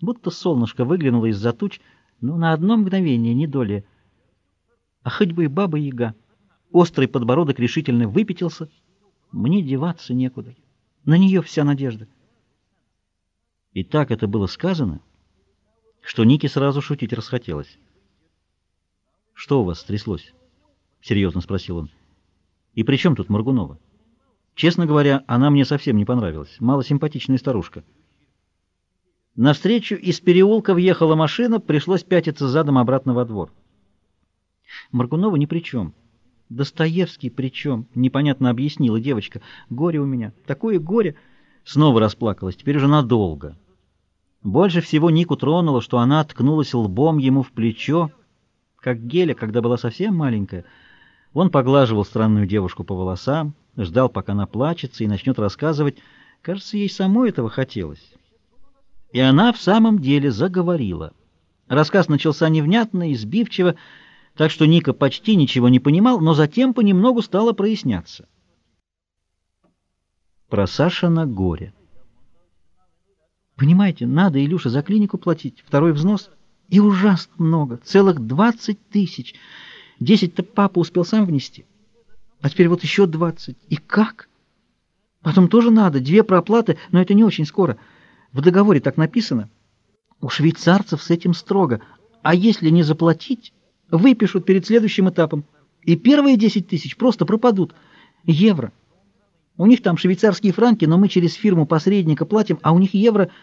будто солнышко выглянуло из-за туч, но на одно мгновение, не доли. А хоть бы и баба-яга. Острый подбородок решительно выпятился. Мне деваться некуда. На нее вся надежда. И так это было сказано, что Нике сразу шутить расхотелось. «Что у вас стряслось?» — серьезно спросил он. «И при чем тут Моргунова? Честно говоря, она мне совсем не понравилась. Малосимпатичная старушка». Навстречу из переулка въехала машина, пришлось пятиться задом обратно во двор. Моргунова ни при чем. Достоевский при чем? Непонятно объяснила девочка. Горе у меня. Такое горе. Снова расплакалась. Теперь уже надолго. Больше всего Нику тронуло, что она ткнулась лбом ему в плечо, как Геля, когда была совсем маленькая. Он поглаживал странную девушку по волосам, ждал, пока она плачется и начнет рассказывать. Кажется, ей самой этого хотелось. И она в самом деле заговорила. Рассказ начался невнятно, избивчиво, так что Ника почти ничего не понимал, но затем понемногу стало проясняться. Про Сашина горе. Понимаете, надо Илюше за клинику платить, второй взнос, и ужасно много, целых двадцать тысяч. Десять-то папа успел сам внести, а теперь вот еще двадцать. И как? Потом тоже надо, две проплаты, но это не очень скоро. В договоре так написано. У швейцарцев с этим строго. А если не заплатить, выпишут перед следующим этапом. И первые десять тысяч просто пропадут. Евро. У них там швейцарские франки, но мы через фирму посредника платим, а у них евро –